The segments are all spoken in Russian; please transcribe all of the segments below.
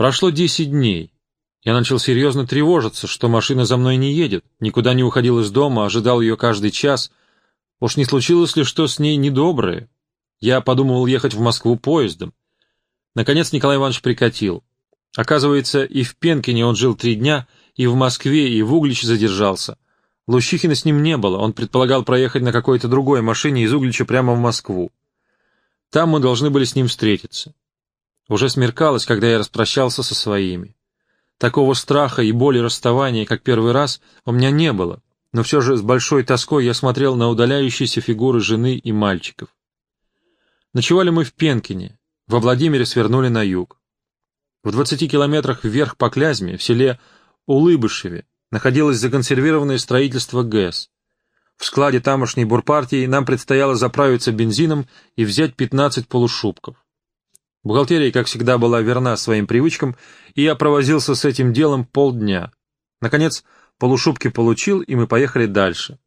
Прошло десять дней. Я начал серьезно тревожиться, что машина за мной не едет, никуда не уходил из дома, ожидал ее каждый час. Уж не случилось ли что с ней недоброе? Я подумывал ехать в Москву поездом. Наконец Николай Иванович прикатил. Оказывается, и в Пенкине он жил три дня, и в Москве, и в Угличе задержался. Лущихина с ним не было, он предполагал проехать на какой-то другой машине из Углича прямо в Москву. Там мы должны были с ним встретиться. Уже смеркалось, когда я распрощался со своими. Такого страха и боли расставания, как первый раз, у меня не было, но все же с большой тоской я смотрел на удаляющиеся фигуры жены и мальчиков. Ночевали мы в Пенкине, во Владимире свернули на юг. В двадцати километрах вверх по Клязьме, в селе Улыбышеве, находилось законсервированное строительство ГЭС. В складе тамошней бурпартии нам предстояло заправиться бензином и взять 15 полушубков. Бухгалтерия, как всегда, была верна своим привычкам, и я провозился с этим делом полдня. Наконец, полушубки получил, и мы поехали дальше.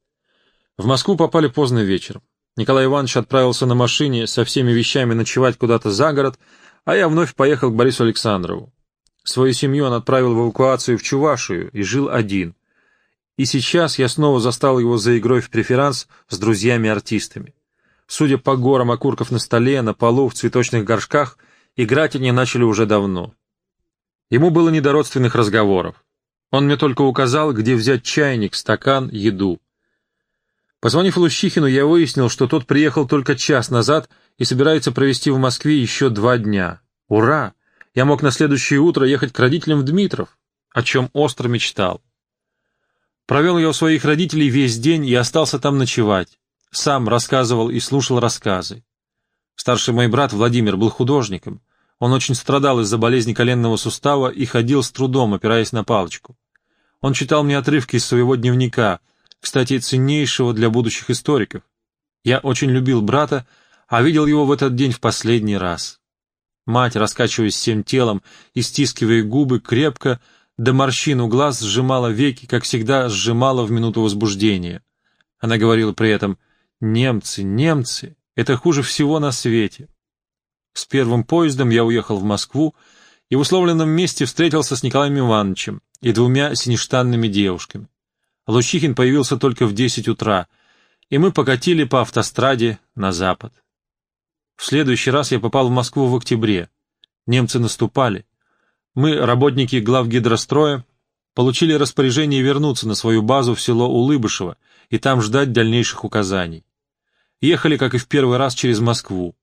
В Москву попали поздно вечером. Николай Иванович отправился на машине со всеми вещами ночевать куда-то за город, а я вновь поехал к Борису Александрову. Свою семью он отправил в эвакуацию в Чувашию и жил один. И сейчас я снова застал его за игрой в преферанс с друзьями-артистами. Судя по горам окурков на столе, на полу, в цветочных горшках, играть они начали уже давно. Ему было не до родственных разговоров. Он мне только указал, где взять чайник, стакан, еду. Позвонив Лущихину, я выяснил, что тот приехал только час назад и собирается провести в Москве еще два дня. Ура! Я мог на следующее утро ехать к родителям в Дмитров, о чем остро мечтал. Провел я у своих родителей весь день и остался там ночевать сам рассказывал и слушал рассказы. Старший мой брат Владимир был художником. Он очень страдал из-за болезни коленного сустава и ходил с трудом, опираясь на палочку. Он читал мне отрывки из своего дневника, кстати, ценнейшего для будущих историков. Я очень любил брата, а видел его в этот день в последний раз. Мать, раскачиваясь всем телом и стискивая губы крепко, до морщин у глаз сжимала веки, как всегда сжимала в минуту возбуждения. Она говорила при этом — Немцы, немцы, это хуже всего на свете. С первым поездом я уехал в Москву и в условленном месте встретился с Николаем Ивановичем и двумя синештанными девушками. Лучихин появился только в десять утра, и мы покатили по автостраде на запад. В следующий раз я попал в Москву в октябре. Немцы наступали. Мы, работники главгидростроя, получили распоряжение вернуться на свою базу в село Улыбышево и там ждать дальнейших указаний. Ехали, как и в первый раз, через Москву.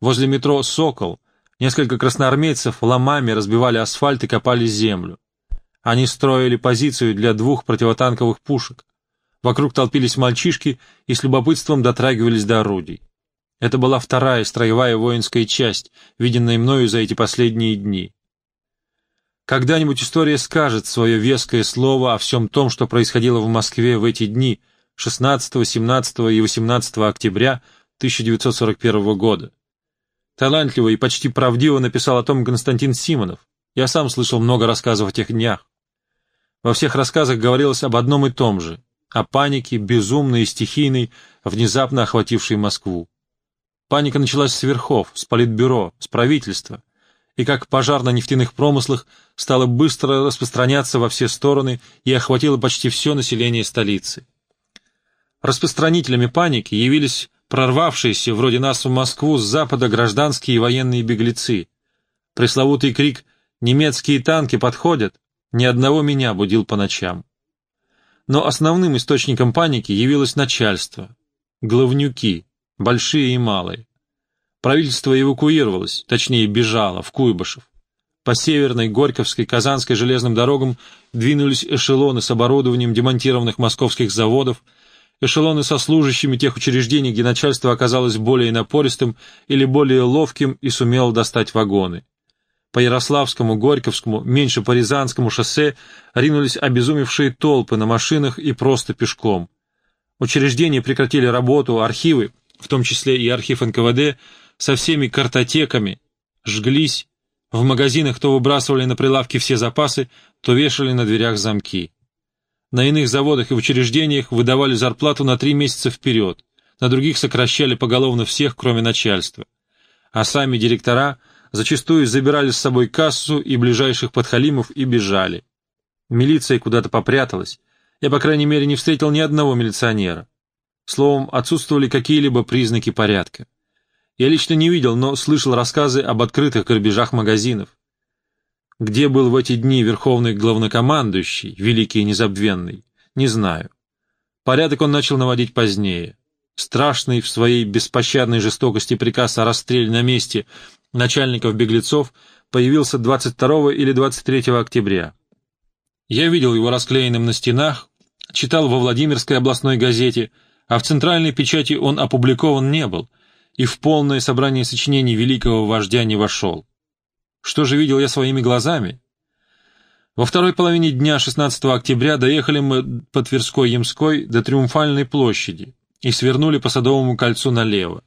Возле метро «Сокол» несколько красноармейцев ломами разбивали асфальт и копали землю. Они строили позицию для двух противотанковых пушек. Вокруг толпились мальчишки и с любопытством дотрагивались до орудий. Это была вторая строевая воинская часть, виденная мною за эти последние дни. Когда-нибудь история скажет свое веское слово о всем том, что происходило в Москве в эти дни, 16, 17 и 18 октября 1941 года. Талантливо и почти правдиво написал о том Константин Симонов. Я сам слышал много рассказов о тех днях. Во всех рассказах говорилось об одном и том же — о панике, безумной и стихийной, внезапно охватившей Москву. Паника началась с верхов, с политбюро, с правительства, и как пожар на нефтяных промыслах стала быстро распространяться во все стороны и охватила почти все население столицы. Распространителями паники явились прорвавшиеся, вроде нас, в Москву с запада гражданские и военные беглецы. Пресловутый крик «Немецкие танки подходят!» ни одного меня будил по ночам. Но основным источником паники явилось начальство, главнюки, большие и малые. Правительство эвакуировалось, точнее бежало, в Куйбышев. По Северной, Горьковской, Казанской железным дорогам двинулись эшелоны с оборудованием демонтированных московских заводов, эшелоны со служащими тех учреждений, где начальство оказалось более напористым или более ловким и сумело достать вагоны. По Ярославскому, Горьковскому, меньше по Рязанскому шоссе ринулись обезумевшие толпы на машинах и просто пешком. Учреждения прекратили работу, архивы, в том числе и архив НКВД, со всеми картотеками, жглись, в магазинах то выбрасывали на прилавки все запасы, то вешали на дверях замки. На иных заводах и учреждениях выдавали зарплату на три месяца вперед, на других сокращали поголовно всех, кроме начальства. А сами директора зачастую забирали с собой кассу и ближайших подхалимов и бежали. Милиция куда-то попряталась. Я, по крайней мере, не встретил ни одного милиционера. Словом, отсутствовали какие-либо признаки порядка. Я лично не видел, но слышал рассказы об открытых грабежах магазинов. Где был в эти дни верховный главнокомандующий, великий и незабвенный, не знаю. Порядок он начал наводить позднее. Страшный в своей беспощадной жестокости приказ о расстреле на месте начальников беглецов появился 22 или 23 октября. Я видел его расклеенным на стенах, читал во Владимирской областной газете, а в центральной печати он опубликован не был и в полное собрание сочинений великого вождя не вошел. Что же видел я своими глазами? Во второй половине дня 16 октября доехали мы по Тверской-Ямской до Триумфальной площади и свернули по Садовому кольцу налево.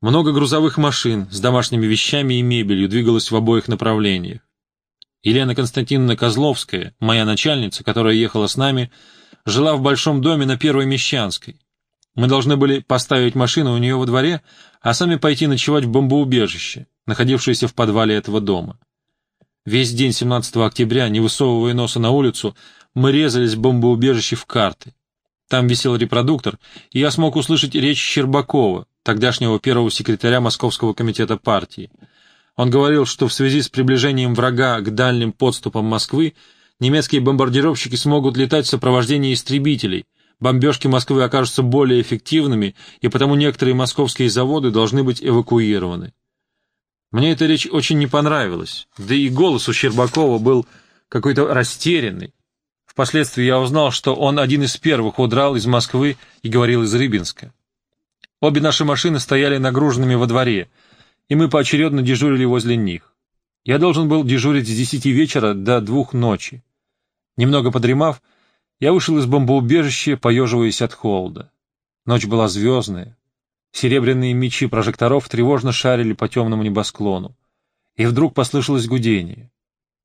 Много грузовых машин с домашними вещами и мебелью двигалось в обоих направлениях. Елена Константиновна Козловская, моя начальница, которая ехала с нами, жила в большом доме на Первой Мещанской. Мы должны были поставить машину у нее во дворе, а сами пойти ночевать в бомбоубежище, находившееся в подвале этого дома. Весь день 17 октября, не высовывая носа на улицу, мы резались в бомбоубежище в карты. Там висел репродуктор, и я смог услышать речь Щербакова, тогдашнего первого секретаря Московского комитета партии. Он говорил, что в связи с приближением врага к дальним подступам Москвы немецкие бомбардировщики смогут летать в сопровождении истребителей, бомбежки Москвы окажутся более эффективными, и потому некоторые московские заводы должны быть эвакуированы. Мне эта речь очень не понравилась, да и голос у Щербакова был какой-то растерянный. Впоследствии я узнал, что он один из первых удрал из Москвы и говорил из Рыбинска. Обе наши машины стояли нагруженными во дворе, и мы поочередно дежурили возле них. Я должен был дежурить с десяти вечера до двух ночи. Немного подремав, я вышел из бомбоубежища, поеживаясь от холода. Ночь была звездная. Серебряные мечи прожекторов тревожно шарили по темному небосклону. И вдруг послышалось гудение.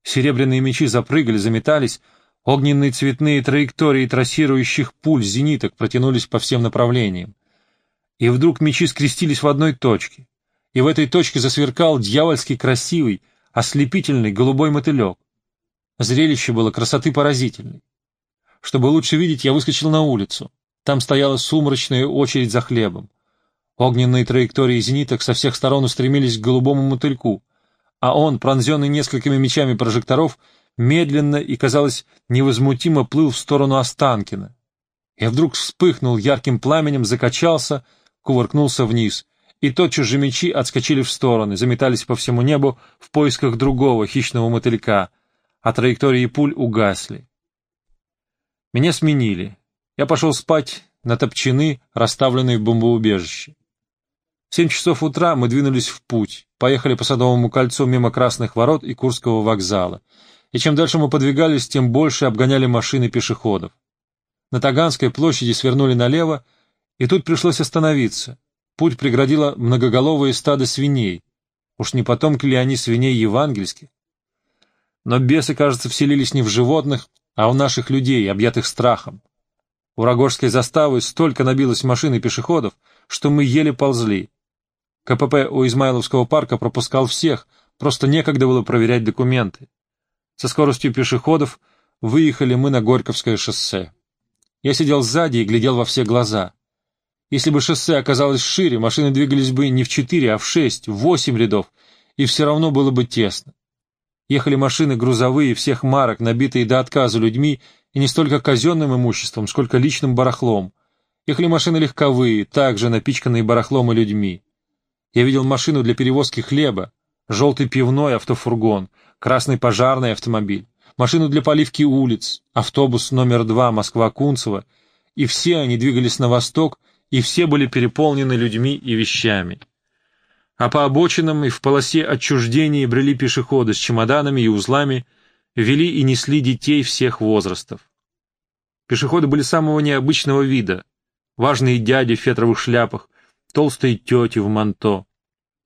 Серебряные мечи запрыгали, заметались, огненные цветные траектории трассирующих пуль зениток протянулись по всем направлениям. И вдруг мечи скрестились в одной точке, и в этой точке засверкал дьявольский красивый, ослепительный голубой мотылек. Зрелище было красоты поразительной. Чтобы лучше видеть, я выскочил на улицу. Там стояла сумрачная очередь за хлебом. Огненные траектории зениток со всех сторон устремились к голубому мотыльку, а он, пронзенный несколькими мечами прожекторов, медленно и, казалось, невозмутимо плыл в сторону Останкина. Я вдруг вспыхнул ярким пламенем, закачался — кувыркнулся вниз, и тотчас же мечи отскочили в стороны, заметались по всему небу в поисках другого хищного мотылька, а траектории пуль угасли. Меня сменили. Я пошел спать на топчаны, расставленные в бомбоубежище. В семь часов утра мы двинулись в путь, поехали по Садовому кольцу мимо Красных ворот и Курского вокзала, и чем дальше мы подвигались, тем больше обгоняли машины пешеходов. На Таганской площади свернули налево, и тут пришлось остановиться. Путь преградило многоголовое стадо свиней. Уж не потомки ли они свиней евангельских? Но бесы, кажется, вселились не в животных, а в наших людей, объятых страхом. У Рогожской заставы столько набилось машин и пешеходов, что мы еле ползли. КПП у Измайловского парка пропускал всех, просто некогда было проверять документы. Со скоростью пешеходов выехали мы на Горьковское шоссе. Я сидел сзади и глядел во все глаза. Если бы шоссе оказалось шире, машины двигались бы не в четыре, а в шесть, в восемь рядов, и все равно было бы тесно. Ехали машины грузовые всех марок, набитые до отказа людьми, и не столько казенным имуществом, сколько личным барахлом. Ехали машины легковые, также напичканные барахлом и людьми. Я видел машину для перевозки хлеба, желтый пивной автофургон, красный пожарный автомобиль, машину для поливки улиц, автобус номер два Москва-Кунцево, и все они двигались на восток, и все были переполнены людьми и вещами. А по обочинам и в полосе отчуждения брели пешеходы с чемоданами и узлами, вели и несли детей всех возрастов. Пешеходы были самого необычного вида, важные дяди в фетровых шляпах, толстые тети в манто,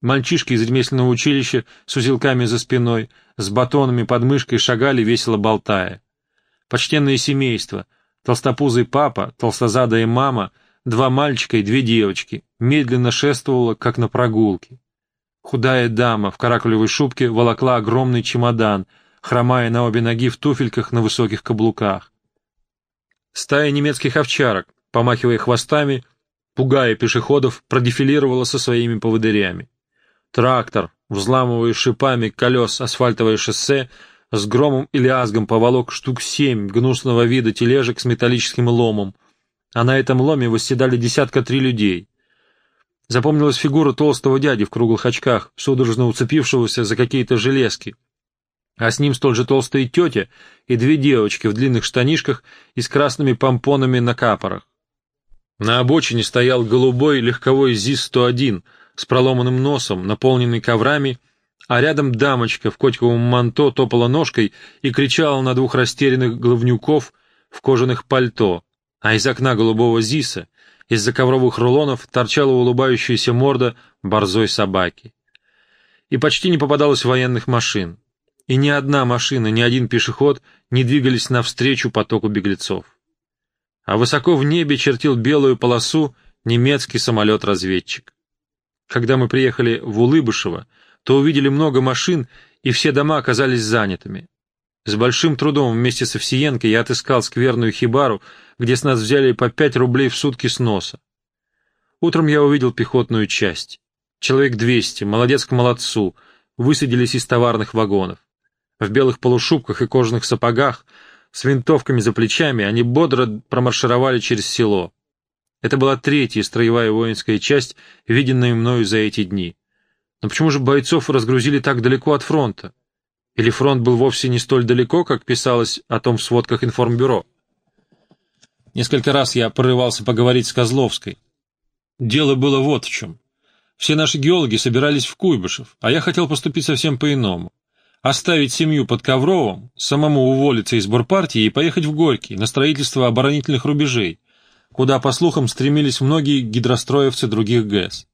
мальчишки из ремесленного училища с узелками за спиной, с батонами под мышкой шагали, весело болтая. Почтенное семейство, толстопузый папа, толстозадая мама — Два мальчика и две девочки, медленно шествовала, как на прогулке. Худая дама в каракулевой шубке волокла огромный чемодан, хромая на обе ноги в туфельках на высоких каблуках. Стая немецких овчарок, помахивая хвостами, пугая пешеходов, продефилировала со своими поводырями. Трактор, взламывая шипами колес асфальтовое шоссе, с громом и лязгом поволок штук семь гнусного вида тележек с металлическим ломом, а на этом ломе восседали десятка три людей. Запомнилась фигура толстого дяди в круглых очках, судорожно уцепившегося за какие-то железки, а с ним столь же толстая тетя и две девочки в длинных штанишках и с красными помпонами на капорах. На обочине стоял голубой легковой ЗИС-101 с проломанным носом, наполненный коврами, а рядом дамочка в котиковом манто топала ножкой и кричала на двух растерянных головнюков в кожаных пальто, а из окна голубого ЗИСа, из-за ковровых рулонов, торчала улыбающаяся морда борзой собаки. И почти не попадалось военных машин. И ни одна машина, ни один пешеход не двигались навстречу потоку беглецов а высоко в небе чертил белую полосу немецкий самолет-разведчик. Когда мы приехали в Улыбышево, то увидели много машин, и все дома оказались занятыми. С большим трудом вместе с Овсиенко я отыскал скверную хибару, где с нас взяли по пять рублей в сутки с носа. Утром я увидел пехотную часть. Человек двести, молодец к молодцу, высадились из товарных вагонов. В белых полушубках и кожаных сапогах — с винтовками за плечами они бодро промаршировали через село. Это была третья строевая воинская часть, виденная мною за эти дни. Но почему же бойцов разгрузили так далеко от фронта? Или фронт был вовсе не столь далеко, как писалось о том в сводках информбюро? Несколько раз я порывался поговорить с Козловской. Дело было вот в чем. Все наши геологи собирались в Куйбышев, а я хотел поступить совсем по-иному оставить семью под Ковровым, самому уволиться из бурпартии и поехать в Горький на строительство оборонительных рубежей, куда, по слухам, стремились многие гидростроевцы других ГЭС.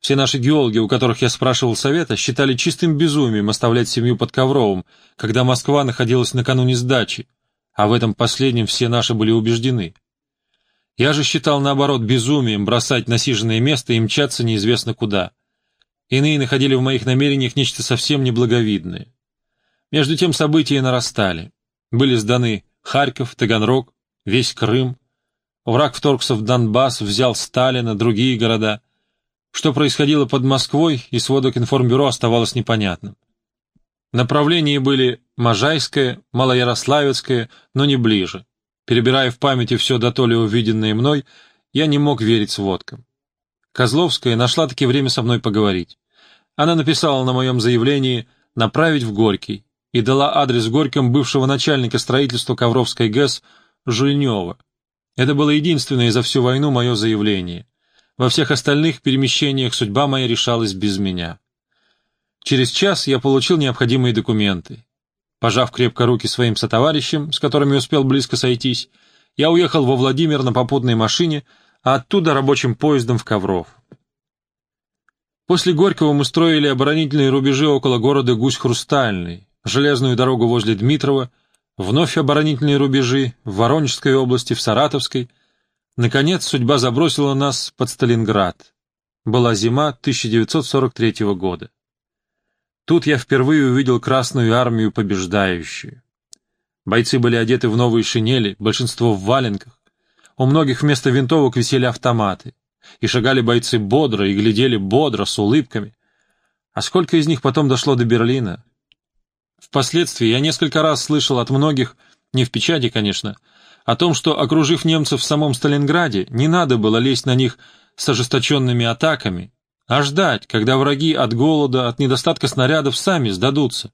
Все наши геологи, у которых я спрашивал совета, считали чистым безумием оставлять семью под Ковровым, когда Москва находилась накануне сдачи, а в этом последнем все наши были убеждены. Я же считал, наоборот, безумием бросать насиженное место и мчаться неизвестно куда. Иные находили в моих намерениях нечто совсем неблаговидное. Между тем события нарастали. Были сданы Харьков, Таганрог, весь Крым. Враг вторгся в Донбасс, взял Сталина, другие города. Что происходило под Москвой, и сводок информбюро оставалось непонятным. Направления были Можайское, Малоярославецкое, но не ближе. Перебирая в памяти все дотоле увиденное мной, я не мог верить сводкам. Козловская нашла-таки время со мной поговорить. Она написала на моем заявлении «направить в Горький» и дала адрес Горьком бывшего начальника строительства Ковровской ГЭС Жильнева. Это было единственное за всю войну мое заявление. Во всех остальных перемещениях судьба моя решалась без меня. Через час я получил необходимые документы. Пожав крепко руки своим сотоварищам, с которыми успел близко сойтись, я уехал во Владимир на попутной машине, а оттуда рабочим поездом в Ковров. После Горького мы строили оборонительные рубежи около города Гусь-Хрустальный, железную дорогу возле Дмитрова, вновь оборонительные рубежи в Воронежской области, в Саратовской. Наконец, судьба забросила нас под Сталинград. Была зима 1943 года. Тут я впервые увидел Красную армию побеждающую. Бойцы были одеты в новые шинели, большинство в валенках. У многих вместо винтовок висели автоматы. И шагали бойцы бодро, и глядели бодро, с улыбками. А сколько из них потом дошло до Берлина? Впоследствии я несколько раз слышал от многих, не в печати, конечно, о том, что, окружив немцев в самом Сталинграде, не надо было лезть на них с ожесточенными атаками, а ждать, когда враги от голода, от недостатка снарядов сами сдадутся.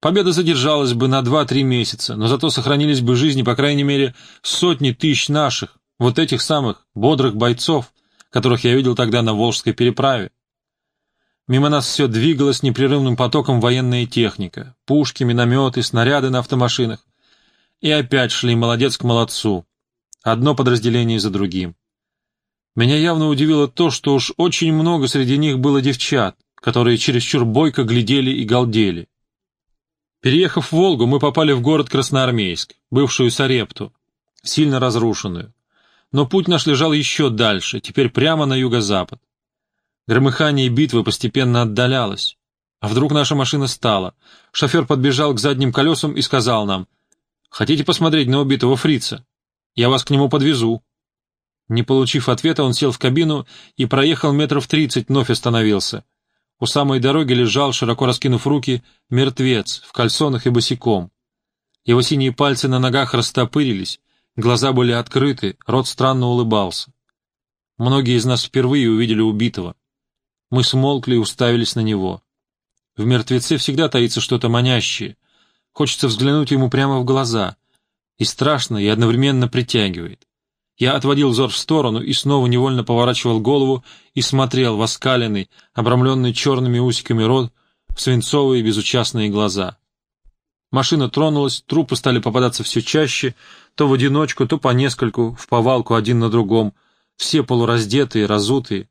Победа задержалась бы на 2-3 месяца, но зато сохранились бы жизни, по крайней мере, сотни тысяч наших, вот этих самых бодрых бойцов, которых я видел тогда на Волжской переправе. Мимо нас все двигалось непрерывным потоком военная техника, пушки, минометы, снаряды на автомашинах. И опять шли молодец к молодцу, одно подразделение за другим. Меня явно удивило то, что уж очень много среди них было девчат, которые чересчур бойко глядели и галдели. Переехав в Волгу, мы попали в город Красноармейск, бывшую Сарепту, сильно разрушенную. Но путь наш лежал еще дальше, теперь прямо на юго-запад. Громыхание битвы постепенно отдалялось. А вдруг наша машина стала? Шофер подбежал к задним колесам и сказал нам, «Хотите посмотреть на убитого фрица? Я вас к нему подвезу». Не получив ответа, он сел в кабину и проехал метров тридцать, вновь остановился. У самой дороги лежал, широко раскинув руки, мертвец в кальсонах и босиком. Его синие пальцы на ногах растопырились, глаза были открыты, рот странно улыбался. Многие из нас впервые увидели убитого. Мы смолкли и уставились на него. В мертвеце всегда таится что-то манящее. Хочется взглянуть ему прямо в глаза. И страшно, и одновременно притягивает. Я отводил взор в сторону и снова невольно поворачивал голову и смотрел в оскаленный, обрамленный черными усиками рот, в свинцовые безучастные глаза. Машина тронулась, трупы стали попадаться все чаще, то в одиночку, то по нескольку, в повалку один на другом, все полураздетые, разутые.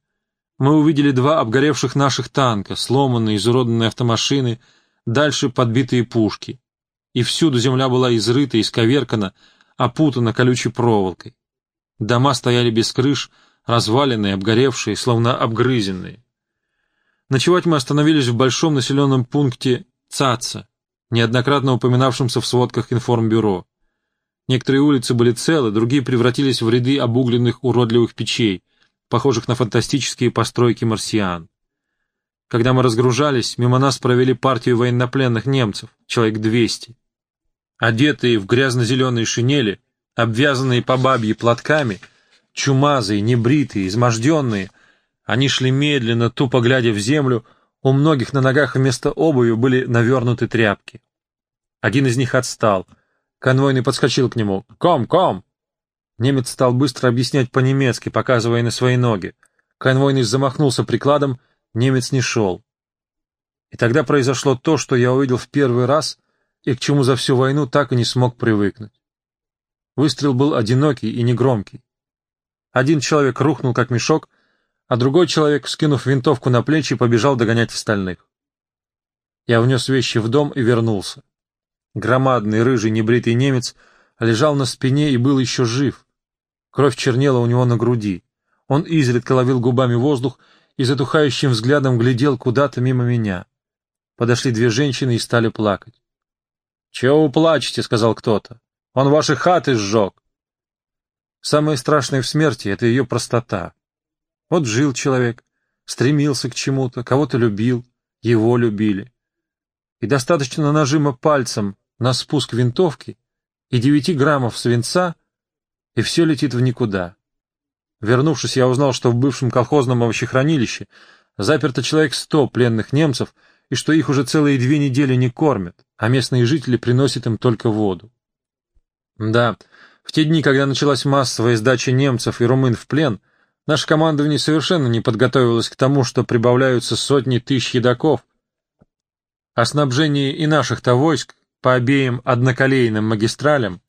Мы увидели два обгоревших наших танка, сломанные, изуродованные автомашины, дальше подбитые пушки. И всюду земля была изрыта, исковеркана, опутана колючей проволокой. Дома стояли без крыш, разваленные, обгоревшие, словно обгрызенные. Ночевать мы остановились в большом населенном пункте Цаца, неоднократно упоминавшемся в сводках информбюро. Некоторые улицы были целы, другие превратились в ряды обугленных уродливых печей, похожих на фантастические постройки марсиан. Когда мы разгружались, мимо нас провели партию военнопленных немцев, человек двести. Одетые в грязно-зеленые шинели, обвязанные по бабье платками, чумазые, небритые, изможденные. Они шли медленно, тупо глядя в землю, у многих на ногах вместо обуви были навернуты тряпки. Один из них отстал. Конвойный подскочил к нему. «Ком, ком!» Немец стал быстро объяснять по-немецки, показывая на свои ноги. Конвойный замахнулся прикладом, немец не шел. И тогда произошло то, что я увидел в первый раз и к чему за всю войну так и не смог привыкнуть. Выстрел был одинокий и негромкий. Один человек рухнул, как мешок, а другой человек, скинув винтовку на плечи, побежал догонять остальных. Я внес вещи в дом и вернулся. Громадный, рыжий, небритый немец лежал на спине и был еще жив. Кровь чернела у него на груди. Он изредка ловил губами воздух и затухающим взглядом глядел куда-то мимо меня. Подошли две женщины и стали плакать. — Чего вы плачете? — сказал кто-то. Он ваши хаты сжег. Самое страшное в смерти — это ее простота. Вот жил человек, стремился к чему-то, кого-то любил, его любили. И достаточно нажима пальцем на спуск винтовки и девяти граммов свинца, и все летит в никуда. Вернувшись, я узнал, что в бывшем колхозном овощехранилище заперто человек сто пленных немцев, и что их уже целые две недели не кормят, а местные жители приносят им только воду. Да, в те дни, когда началась массовая сдача немцев и румын в плен, наше командование совершенно не подготовилось к тому, что прибавляются сотни тысяч едоков. О снабжении и наших-то войск по обеим одноколейным магистралям,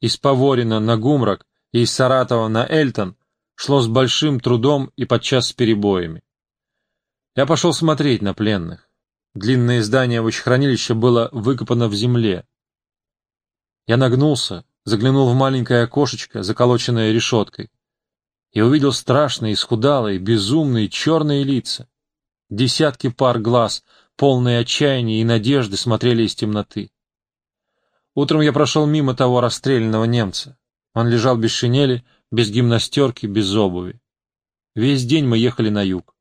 из Поворина на Гумрак и из Саратова на Эльтон, шло с большим трудом и подчас с перебоями. Я пошел смотреть на пленных. Длинное здание овощехранилища было выкопано в земле. Я нагнулся, заглянул в маленькое окошечко, заколоченное решеткой, и увидел страшные, исхудалые, безумные, черные лица. Десятки пар глаз, полные отчаяния и надежды, смотрели из темноты. Утром я прошел мимо того расстрелянного немца. Он лежал без шинели, без гимнастерки, без обуви. Весь день мы ехали на юг.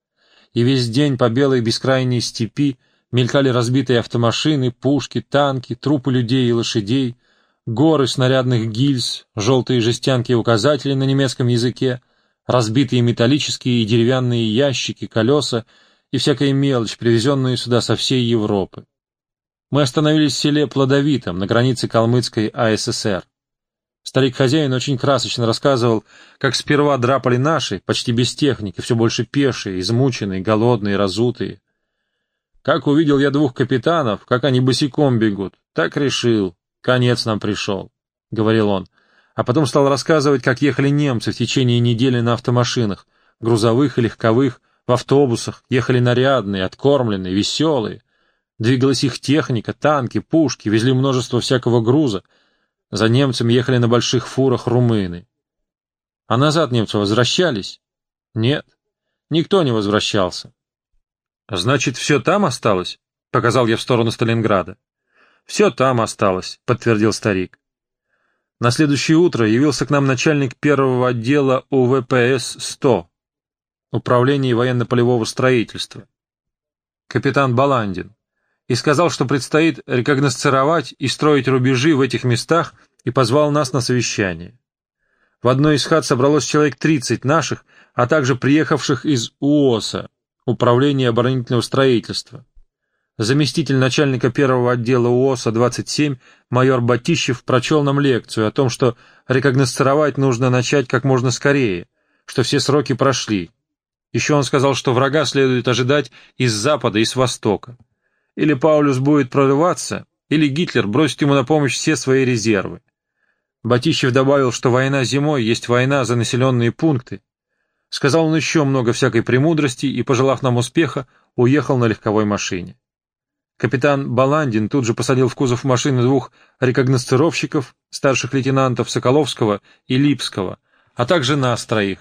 И весь день по белой бескрайней степи мелькали разбитые автомашины, пушки, танки, трупы людей и лошадей — горы снарядных гильз, желтые жестянки и указатели на немецком языке, разбитые металлические и деревянные ящики, колеса и всякая мелочь, привезенные сюда со всей Европы. Мы остановились в селе Плодовитом, на границе Калмыцкой АССР. Старик-хозяин очень красочно рассказывал, как сперва драпали наши, почти без техники, все больше пешие, измученные, голодные, разутые. Как увидел я двух капитанов, как они босиком бегут, так решил, «Конец нам пришел», — говорил он, а потом стал рассказывать, как ехали немцы в течение недели на автомашинах, грузовых и легковых, в автобусах, ехали нарядные, откормленные, веселые. Двигалась их техника, танки, пушки, везли множество всякого груза. За немцами ехали на больших фурах румыны. А назад немцы возвращались? Нет. Никто не возвращался. «Значит, все там осталось?» — показал я в сторону Сталинграда. «Все там осталось», — подтвердил старик. На следующее утро явился к нам начальник первого отдела УВПС-100, Управление военно-полевого строительства, капитан Баландин, и сказал, что предстоит рекогносцировать и строить рубежи в этих местах, и позвал нас на совещание. В одной из хат собралось человек 30 наших, а также приехавших из УОСа, Управления оборонительного строительства. Заместитель начальника первого отдела УОСа-27, майор Батищев, прочел нам лекцию о том, что рекогносцировать нужно начать как можно скорее, что все сроки прошли. Еще он сказал, что врага следует ожидать из запада и с востока. Или Паулюс будет прорываться, или Гитлер бросит ему на помощь все свои резервы. Батищев добавил, что война зимой есть война за населенные пункты. Сказал он еще много всякой премудрости и, пожелав нам успеха, уехал на легковой машине. Капитан Баландин тут же посадил в кузов машины двух рекогностировщиков, старших лейтенантов Соколовского и Липского, а также нас троих,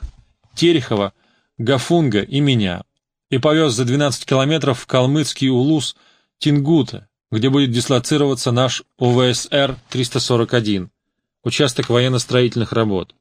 Терехова, Гафунга и меня, и повез за 12 километров в калмыцкий улус Тингута, где будет дислоцироваться наш ОВСР-341, участок военно-строительных работ.